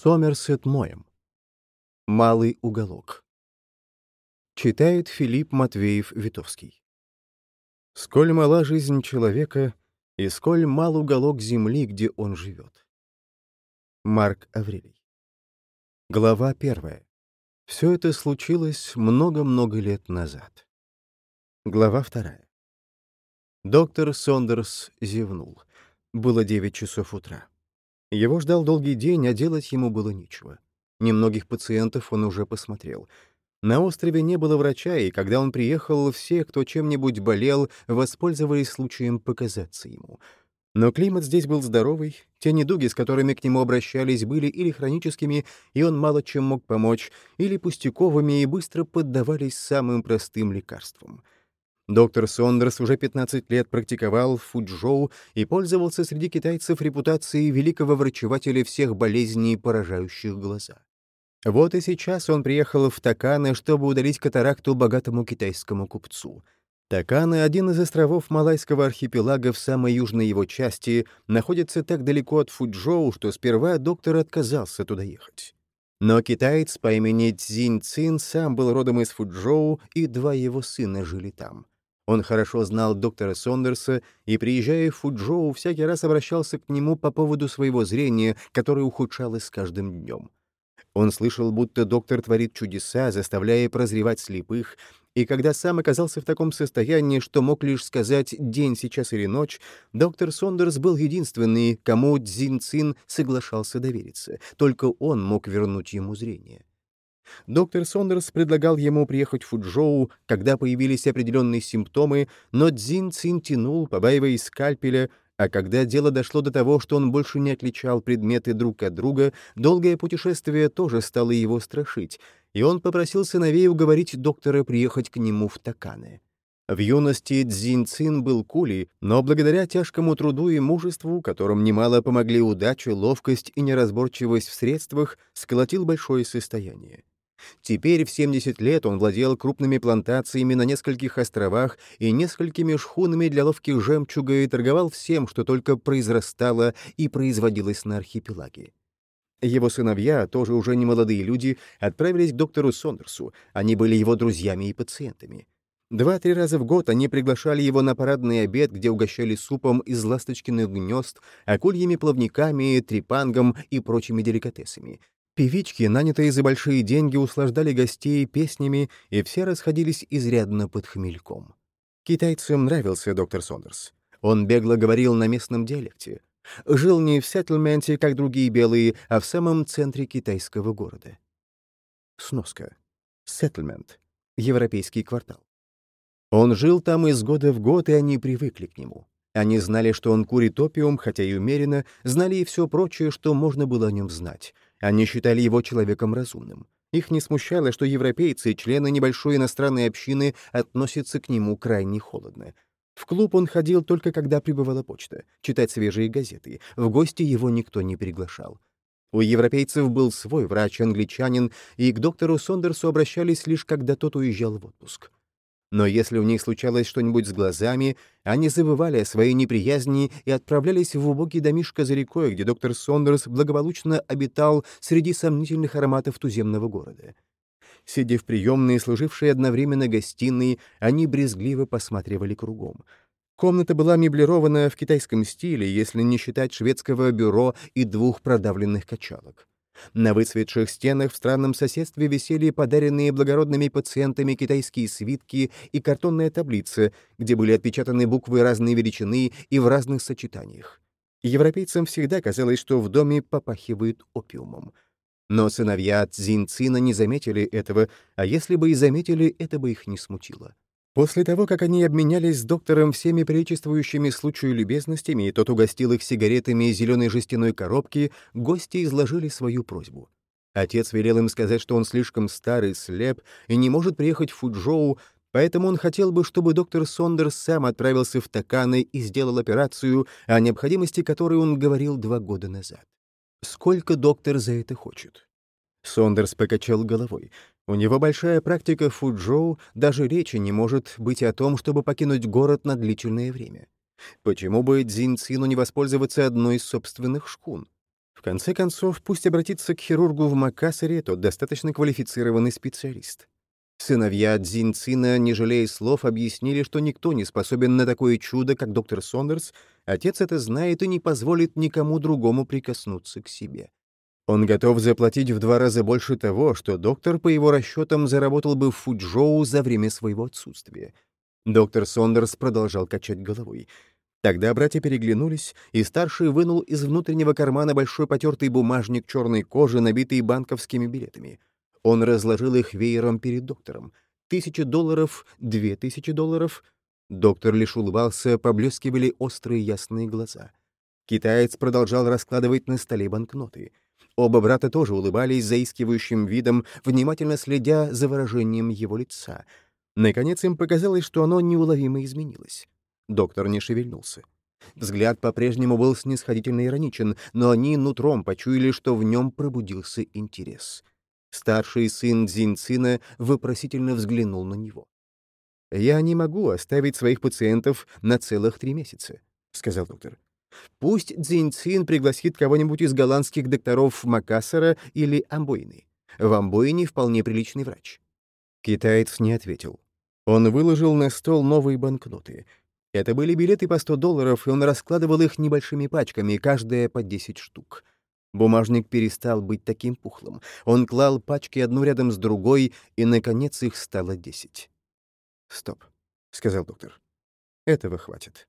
Сомерсет Моем. Малый уголок. Читает Филипп Матвеев-Витовский. Сколь мала жизнь человека, и сколь мал уголок земли, где он живет. Марк Аврелий. Глава первая. Все это случилось много-много лет назад. Глава вторая. Доктор Сондерс зевнул. Было девять часов утра. Его ждал долгий день, а делать ему было нечего. Немногих пациентов он уже посмотрел. На острове не было врача, и когда он приехал, все, кто чем-нибудь болел, воспользовались случаем показаться ему. Но климат здесь был здоровый, те недуги, с которыми к нему обращались, были или хроническими, и он мало чем мог помочь, или пустяковыми и быстро поддавались самым простым лекарствам — Доктор Сондерс уже 15 лет практиковал в Фуджоу и пользовался среди китайцев репутацией великого врачевателя всех болезней, поражающих глаза. Вот и сейчас он приехал в Таканы, чтобы удалить катаракту богатому китайскому купцу. Таканы, один из островов Малайского архипелага в самой южной его части, находится так далеко от Фуджоу, что сперва доктор отказался туда ехать. Но китаец по имени Цзинь Цин сам был родом из Фуджоу, и два его сына жили там. Он хорошо знал доктора Сондерса и, приезжая в Фуджоу, всякий раз обращался к нему по поводу своего зрения, которое ухудшалось с каждым днем. Он слышал, будто доктор творит чудеса, заставляя прозревать слепых, и когда сам оказался в таком состоянии, что мог лишь сказать «день сейчас или ночь», доктор Сондерс был единственный, кому Цзин Цин соглашался довериться. Только он мог вернуть ему зрение. Доктор Сондерс предлагал ему приехать в Фуджоу, когда появились определенные симптомы, но Цзин Цин тянул, побаиваясь скальпеля, а когда дело дошло до того, что он больше не отличал предметы друг от друга, долгое путешествие тоже стало его страшить, и он попросил сыновей уговорить доктора приехать к нему в Такане. В юности Цзин Цин был кули, но благодаря тяжкому труду и мужеству, которым немало помогли удача, ловкость и неразборчивость в средствах, сколотил большое состояние. Теперь в 70 лет он владел крупными плантациями на нескольких островах и несколькими шхунами для ловких жемчуга и торговал всем, что только произрастало и производилось на архипелаге. Его сыновья, тоже уже не молодые люди, отправились к доктору Сондерсу. Они были его друзьями и пациентами. Два-три раза в год они приглашали его на парадный обед, где угощали супом из ласточкиных гнезд, акульями плавниками, трепангом и прочими деликатесами. Певички, нанятые за большие деньги, услаждали гостей песнями, и все расходились изрядно под хмельком. Китайцам нравился доктор Сондерс. Он бегло говорил на местном диалекте. Жил не в сеттельменте, как другие белые, а в самом центре китайского города. Сноска. Сеттельмент. Европейский квартал. Он жил там из года в год, и они привыкли к нему. Они знали, что он курит опиум, хотя и умеренно, знали и все прочее, что можно было о нем знать — они считали его человеком разумным. Их не смущало, что европейцы, члены небольшой иностранной общины, относятся к нему крайне холодно. В клуб он ходил только когда прибывала почта, читать свежие газеты. В гости его никто не приглашал. У европейцев был свой врач-англичанин, и к доктору Сондерсу обращались лишь когда тот уезжал в отпуск. Но если у них случалось что-нибудь с глазами, они забывали о своей неприязни и отправлялись в убогий домишко за рекой, где доктор Сондерс благополучно обитал среди сомнительных ароматов туземного города. Сидя в приемной, служившей одновременно гостиной, они брезгливо посматривали кругом. Комната была меблирована в китайском стиле, если не считать шведского бюро и двух продавленных качалок. На выцветших стенах в странном соседстве висели подаренные благородными пациентами китайские свитки и картонная таблица, где были отпечатаны буквы разной величины и в разных сочетаниях. Европейцам всегда казалось, что в доме попахивает опиумом. Но сыновья Цзинцина не заметили этого, а если бы и заметили, это бы их не смутило. После того, как они обменялись с доктором всеми приличествующими случаю любезностями, и тот угостил их сигаретами из зеленой жестяной коробки, гости изложили свою просьбу. Отец велел им сказать, что он слишком старый, слеп и не может приехать в Фуджоу, поэтому он хотел бы, чтобы доктор Сондерс сам отправился в Таканы и сделал операцию, о необходимости которой он говорил два года назад. Сколько доктор за это хочет? Сондерс покачал головой. У него большая практика в Фуджоу, даже речи не может быть о том, чтобы покинуть город на длительное время. Почему бы Цзиньцину не воспользоваться одной из собственных шкун? В конце концов, пусть обратится к хирургу в Макасаре, тот достаточно квалифицированный специалист. Сыновья Дзинцина, не жалея слов, объяснили, что никто не способен на такое чудо, как доктор Сондерс. Отец это знает и не позволит никому другому прикоснуться к себе. Он готов заплатить в два раза больше того, что доктор, по его расчетам, заработал бы в Фуджоу за время своего отсутствия. Доктор Сондерс продолжал качать головой. Тогда братья переглянулись, и старший вынул из внутреннего кармана большой потертый бумажник черной кожи, набитый банковскими билетами. Он разложил их веером перед доктором. Тысяча долларов, две тысячи долларов. Доктор лишь улыбался, поблескивали острые ясные глаза. Китаец продолжал раскладывать на столе банкноты. Оба брата тоже улыбались заискивающим видом, внимательно следя за выражением его лица. Наконец им показалось, что оно неуловимо изменилось. Доктор не шевельнулся. Взгляд по-прежнему был снисходительно ироничен, но они нутром почуяли, что в нем пробудился интерес. Старший сын Дзинцина вопросительно взглянул на него. «Я не могу оставить своих пациентов на целых три месяца», — сказал доктор. «Пусть Дзинцин пригласит кого-нибудь из голландских докторов Макассара или Амбойны. В Амбойне вполне приличный врач». Китаец не ответил. Он выложил на стол новые банкноты. Это были билеты по 100 долларов, и он раскладывал их небольшими пачками, каждая по 10 штук. Бумажник перестал быть таким пухлым. Он клал пачки одну рядом с другой, и, наконец, их стало 10. «Стоп», — сказал доктор. «Этого хватит».